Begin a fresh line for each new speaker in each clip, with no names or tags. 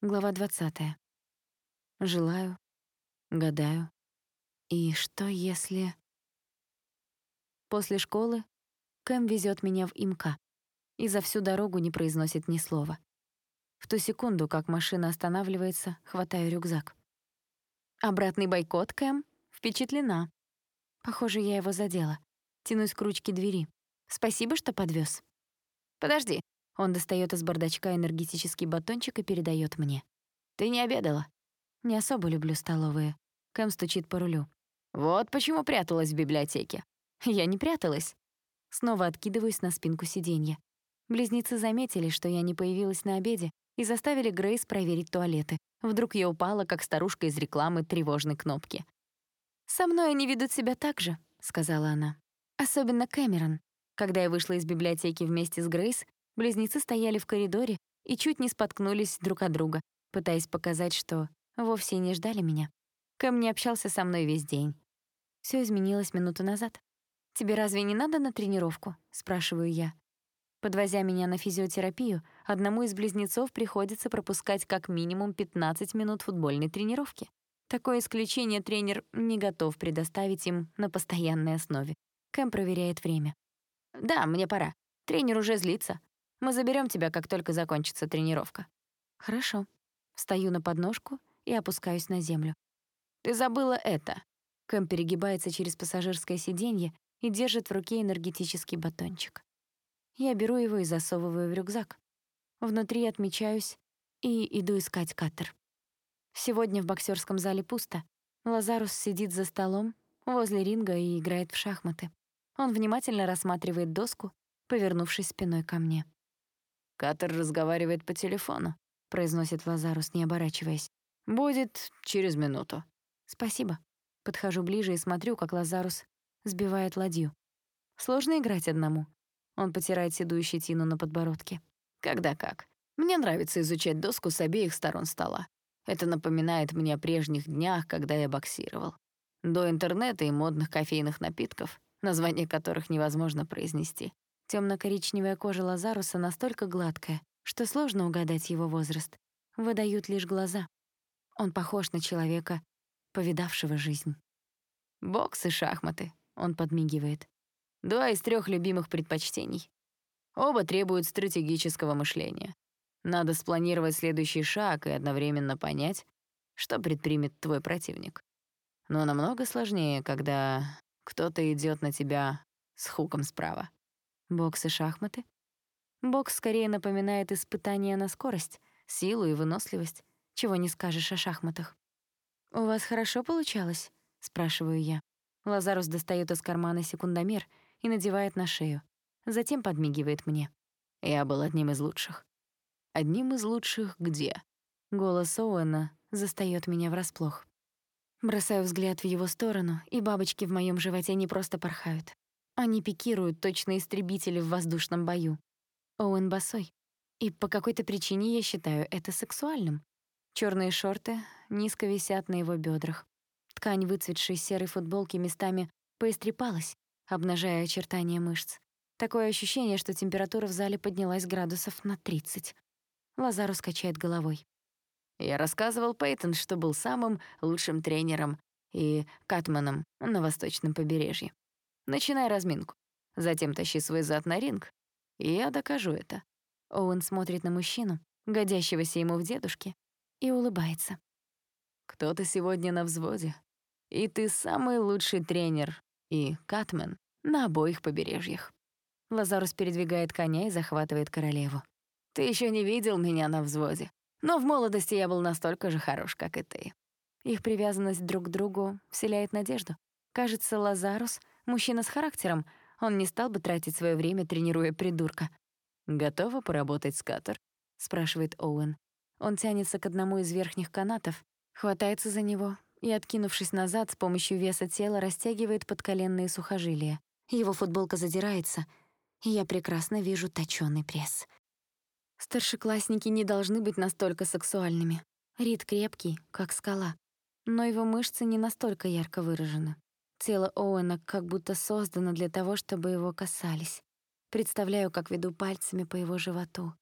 Глава 20. Желаю, гадаю. И что если... После школы Кэм везет меня в ИМК и за всю дорогу не произносит ни слова. В ту секунду, как машина останавливается, хватаю рюкзак. Обратный бойкот, Кэм? Впечатлена. Похоже, я его задела. Тянусь к ручке двери. Спасибо, что подвез. Подожди. Он достает из бардачка энергетический батончик и передает мне. «Ты не обедала?» «Не особо люблю столовые». Кэм стучит по рулю. «Вот почему пряталась в библиотеке». «Я не пряталась». Снова откидываюсь на спинку сиденья. Близнецы заметили, что я не появилась на обеде, и заставили Грейс проверить туалеты. Вдруг я упала, как старушка из рекламы тревожной кнопки. «Со мной они ведут себя так же», — сказала она. «Особенно Кэмерон. Когда я вышла из библиотеки вместе с Грейс, Близнецы стояли в коридоре и чуть не споткнулись друг от друга, пытаясь показать, что вовсе не ждали меня. Кэм не общался со мной весь день. Все изменилось минуту назад. «Тебе разве не надо на тренировку?» — спрашиваю я. Подвозя меня на физиотерапию, одному из близнецов приходится пропускать как минимум 15 минут футбольной тренировки. Такое исключение тренер не готов предоставить им на постоянной основе. Кэм проверяет время. «Да, мне пора. Тренер уже злится. Мы заберем тебя, как только закончится тренировка». «Хорошо». Встаю на подножку и опускаюсь на землю. «Ты забыла это». Кэм перегибается через пассажирское сиденье и держит в руке энергетический батончик. Я беру его и засовываю в рюкзак. Внутри отмечаюсь и иду искать катер. Сегодня в боксерском зале пусто. Лазарус сидит за столом возле ринга и играет в шахматы. Он внимательно рассматривает доску, повернувшись спиной ко мне.
«Катер разговаривает по телефону», — произносит Лазарус, не оборачиваясь. «Будет через минуту».
«Спасибо». Подхожу ближе и смотрю, как Лазарус сбивает ладью. Сложно играть одному. Он потирает седую щетину на подбородке.
«Когда как. Мне нравится изучать доску с обеих сторон стола. Это напоминает мне о прежних днях, когда я боксировал. До интернета и модных кофейных напитков, название которых невозможно произнести.
Темно-коричневая кожа Лазаруса настолько гладкая, что сложно угадать его возраст. Выдают лишь глаза. Он похож на человека, повидавшего жизнь.
«Бокс и шахматы», — он подмигивает. «Два из трех любимых предпочтений. Оба требуют стратегического мышления. Надо спланировать следующий шаг и одновременно понять, что предпримет твой противник. Но намного сложнее, когда кто-то идет на тебя с хуком справа.
Бокс и шахматы? Бокс скорее напоминает испытание на скорость, силу и выносливость, чего не скажешь о шахматах. «У вас хорошо получалось?» — спрашиваю я. Лазарус достает из кармана секундомер и надевает на шею. Затем подмигивает мне.
«Я был одним из лучших». «Одним из лучших где?»
Голос Оуэна застаёт меня врасплох. Бросаю взгляд в его сторону, и бабочки в моём животе не просто порхают. Они пикируют точно истребители в воздушном бою. Оуэн босой. И по какой-то причине я считаю это сексуальным. Черные шорты низко висят на его бедрах. Ткань выцветшей серой футболки местами поистрепалась, обнажая очертания мышц. Такое ощущение, что температура в зале поднялась градусов на 30. Лазару скачает головой.
Я рассказывал Пейтон, что был самым лучшим тренером и катманом на восточном побережье. Начинай разминку. Затем тащи свой зад на ринг, и я докажу это».
Оуэн смотрит на мужчину, годящегося ему в дедушке, и улыбается.
«Кто-то сегодня на взводе, и ты самый лучший тренер и катмен на обоих побережьях».
Лазарус передвигает коня и захватывает королеву.
«Ты еще не видел меня на взводе, но в молодости я был настолько же хорош, как и ты».
Их привязанность друг к другу вселяет надежду. Кажется, Лазарус Мужчина с характером, он не стал бы тратить свое время, тренируя придурка.
«Готова поработать с Катер?»
— спрашивает Оуэн. Он тянется к одному из верхних канатов, хватается за него и, откинувшись назад, с помощью веса тела растягивает подколенные сухожилия. Его футболка задирается, и я прекрасно вижу точёный пресс. Старшеклассники не должны быть настолько сексуальными. Рид крепкий, как скала, но его мышцы не настолько ярко выражены. Тело Оуэна как будто создано для того, чтобы его касались. Представляю, как веду пальцами по его животу.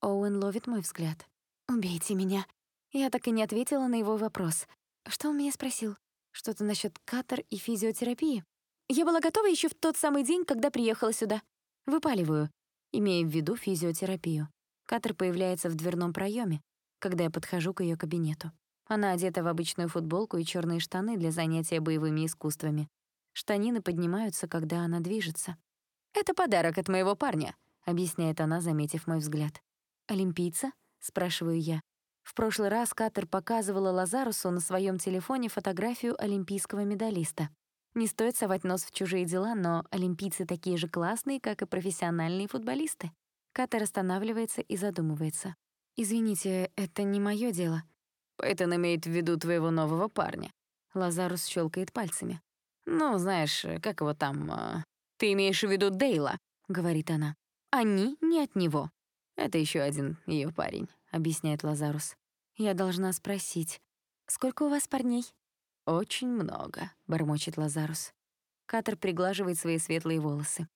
Оуэн ловит мой взгляд. «Убейте меня», Я так и не ответила на его вопрос. Что он меня спросил? Что-то насчет катер и физиотерапии? Я была готова еще в тот самый день, когда приехала сюда. Выпаливаю, имея в виду физиотерапию. Катер появляется в дверном проеме, когда я подхожу к ее кабинету. Она одета в обычную футболку и черные штаны для занятия боевыми искусствами. Штанины поднимаются, когда она движется.
«Это подарок от моего парня», —
объясняет она, заметив мой взгляд. «Олимпийца?» — спрашиваю я. В прошлый раз Катер показывала Лазарусу на своем телефоне фотографию олимпийского медалиста. Не стоит совать нос в чужие дела, но олимпийцы такие же классные, как и профессиональные футболисты. Катер останавливается и задумывается. «Извините, это не мое дело».
Пейтон имеет в виду твоего нового парня.
Лазарус щелкает пальцами.
«Ну, знаешь, как его там... А, ты имеешь в виду Дейла?»
— говорит она. «Они не от него».
«Это еще один ее парень», — объясняет Лазарус.
«Я должна спросить, сколько у вас парней?»
«Очень много», — бормочет Лазарус.
Катер приглаживает свои светлые волосы.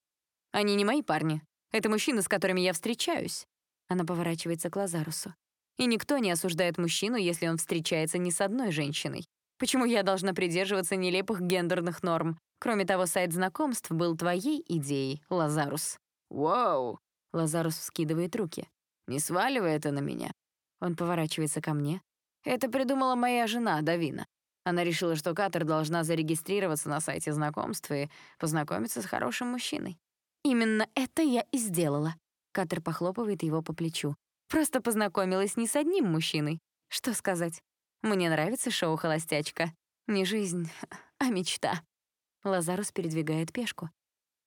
«Они не мои парни. Это мужчины, с которыми я встречаюсь».
Она поворачивается к Лазарусу.
«И никто не осуждает мужчину, если он встречается не с одной женщиной. Почему я должна придерживаться нелепых гендерных норм? Кроме того, сайт знакомств был твоей идеей, Лазарус». «Вау!» — Лазарус вскидывает руки. «Не сваливай это на меня».
Он поворачивается ко мне.
«Это придумала моя жена, Давина. Она решила, что Катер должна зарегистрироваться на сайте знакомств и познакомиться с хорошим мужчиной.
Именно это я и сделала. Катер похлопывает его по плечу. Просто познакомилась не с одним мужчиной. Что сказать? Мне нравится шоу «Холостячка». Не жизнь, а мечта. Лазарус передвигает пешку.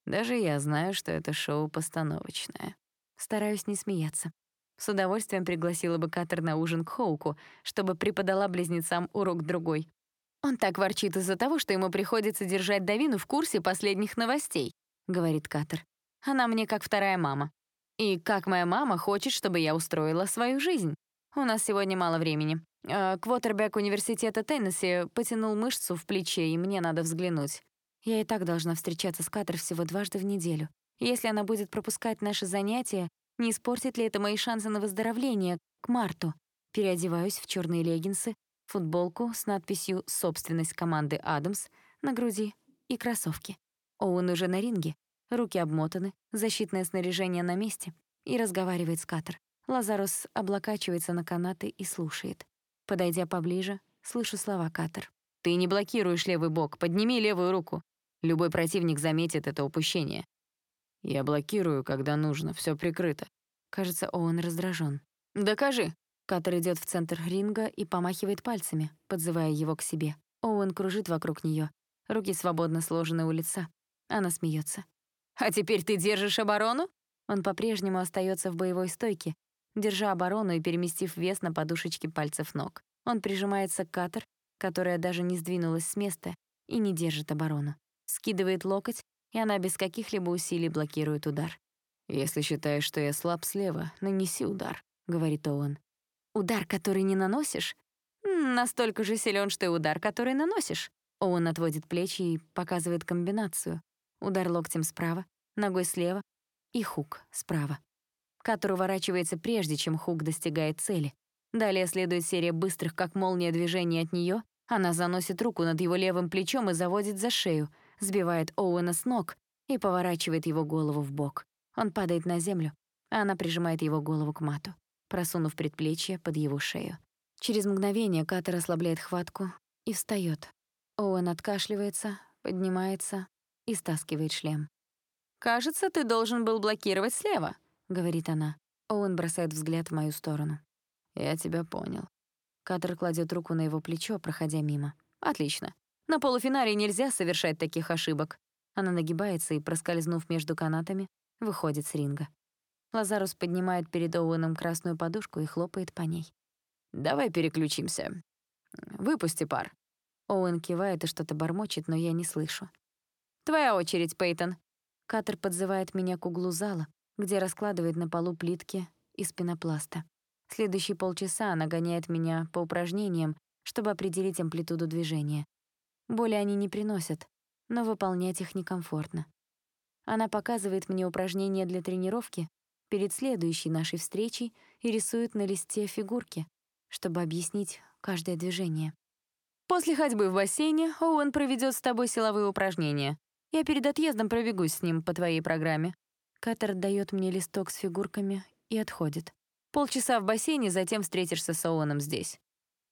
Даже я знаю, что это шоу постановочное.
Стараюсь не смеяться. С удовольствием пригласила бы Катер на ужин к Хоуку, чтобы преподала близнецам урок другой.
Он так ворчит из-за того, что ему приходится держать Давину в курсе последних новостей, говорит Катер. Она мне как вторая мама. И как моя мама хочет, чтобы я устроила свою жизнь. У нас сегодня мало времени. А, квотербек университета Теннесси потянул мышцу в плече, и мне надо взглянуть.
Я и так должна встречаться с Катер всего дважды в неделю. Если она будет пропускать наши занятия, не испортит ли это мои шансы на выздоровление к марту? Переодеваюсь в черные леггинсы, футболку с надписью «Собственность команды Адамс» на груди и кроссовки. Оуэн уже на ринге, руки обмотаны, защитное снаряжение на месте и разговаривает с Катер. Лазарус облокачивается на канаты и слушает. Подойдя поближе, слышу слова Катер.
«Ты не блокируешь левый бок, подними левую руку. Любой противник заметит это упущение». «Я блокирую, когда нужно, все прикрыто».
Кажется, Оуэн раздражен.
«Докажи».
Катер идет в центр ринга и помахивает пальцами, подзывая его к себе. Оуэн кружит вокруг нее. Руки свободно сложены у лица. Она смеется.
«А теперь ты держишь оборону?»
Он по-прежнему остается в боевой стойке, держа оборону и переместив вес на подушечки пальцев ног. Он прижимается к Катер, которая даже не сдвинулась с места и не держит оборону. Скидывает локоть, и она без каких-либо усилий блокирует удар.
«Если считаешь, что я слаб слева, нанеси удар», — говорит Оуэн.
Удар, который не наносишь? Настолько же силен, что и удар, который наносишь. Он отводит плечи и показывает комбинацию. Удар локтем справа, ногой слева и хук справа. Катер уворачивается прежде, чем хук достигает цели. Далее следует серия быстрых, как молния, движений от нее. Она заносит руку над его левым плечом и заводит за шею, сбивает Оуэна с ног и поворачивает его голову в бок. Он падает на землю, а она прижимает его голову к мату просунув предплечье под его шею. Через мгновение Катер ослабляет хватку и встаёт. Оуэн откашливается, поднимается и стаскивает шлем.
«Кажется, ты должен был блокировать слева», — говорит она.
Оуэн бросает взгляд в мою сторону.
«Я тебя понял».
Катер кладет руку на его плечо, проходя мимо.
«Отлично. На полуфинале нельзя совершать таких ошибок».
Она нагибается и, проскользнув между канатами, выходит с ринга. Лазарус поднимает перед Оуэном красную подушку и хлопает по ней.
«Давай переключимся. Выпусти пар».
Оуэн кивает и что-то бормочет, но я не слышу.
«Твоя очередь, Пейтон».
Катер подзывает меня к углу зала, где раскладывает на полу плитки из пенопласта. Следующие полчаса она гоняет меня по упражнениям, чтобы определить амплитуду движения. Боли они не приносят, но выполнять их некомфортно. Она показывает мне упражнения для тренировки, перед следующей нашей встречей и рисует на листе фигурки. чтобы объяснить каждое движение.
После ходьбы в бассейне Оуэн проведет с тобой силовые упражнения. Я перед отъездом пробегусь с ним по твоей программе.
Катер дает мне листок с фигурками и отходит.
Полчаса в бассейне, затем встретишься с Оуэном здесь.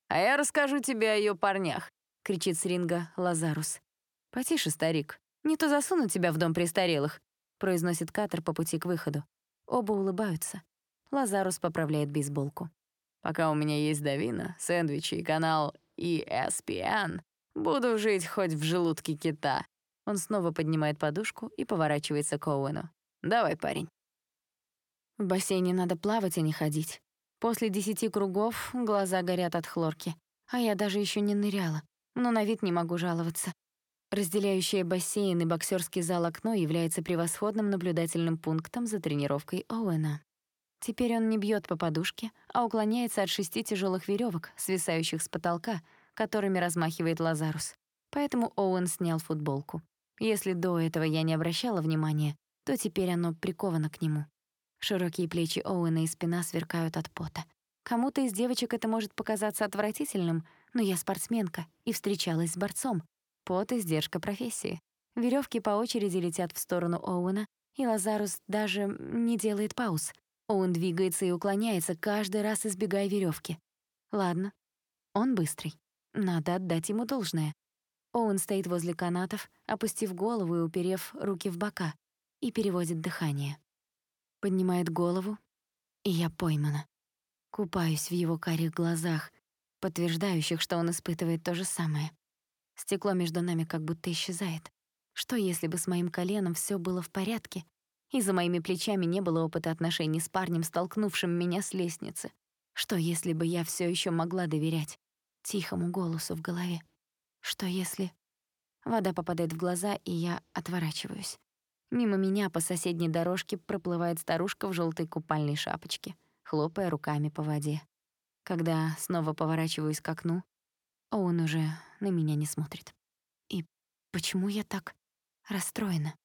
А я расскажу тебе о ее парнях, кричит с ринга Лазарус. Потише, старик. Не то засуну тебя в дом престарелых, произносит Катер по пути к выходу.
Оба улыбаются. Лазарус поправляет бейсболку.
Пока у меня есть Давина, сэндвичи и канал ESPN, буду жить хоть в желудке кита. Он снова поднимает подушку и поворачивается к Оуэну. Давай, парень.
В бассейне надо плавать, а не ходить. После десяти кругов глаза горят от хлорки. А я даже еще не ныряла. Но на вид не могу жаловаться. Разделяющее бассейн и боксерский зал окно является превосходным наблюдательным пунктом за тренировкой Оуэна. Теперь он не бьет по подушке, а уклоняется от шести тяжелых веревок, свисающих с потолка, которыми размахивает Лазарус. Поэтому Оуэн снял футболку. Если до этого я не обращала внимания, то теперь оно приковано к нему. Широкие плечи Оуэна и спина сверкают от пота. Кому-то из девочек это может показаться отвратительным, но я спортсменка и встречалась с борцом. Пот — издержка профессии. Веревки по очереди летят в сторону Оуэна, и Лазарус даже не делает пауз. Оуэн двигается и уклоняется, каждый раз избегая веревки. Ладно, он быстрый. Надо отдать ему должное. Оуэн стоит возле канатов, опустив голову и уперев руки в бока, и переводит дыхание. Поднимает голову, и я поймана. Купаюсь в его карих глазах, подтверждающих, что он испытывает то же самое. Стекло между нами как будто исчезает. Что если бы с моим коленом все было в порядке, и за моими плечами не было опыта отношений с парнем, столкнувшим меня с лестницы? Что если бы я все еще могла доверять тихому голосу в голове? Что если... Вода попадает в глаза, и я отворачиваюсь. Мимо меня по соседней дорожке проплывает старушка в желтой купальной шапочке, хлопая руками по воде. Когда снова поворачиваюсь к окну, он уже на меня не смотрит. И почему я так расстроена?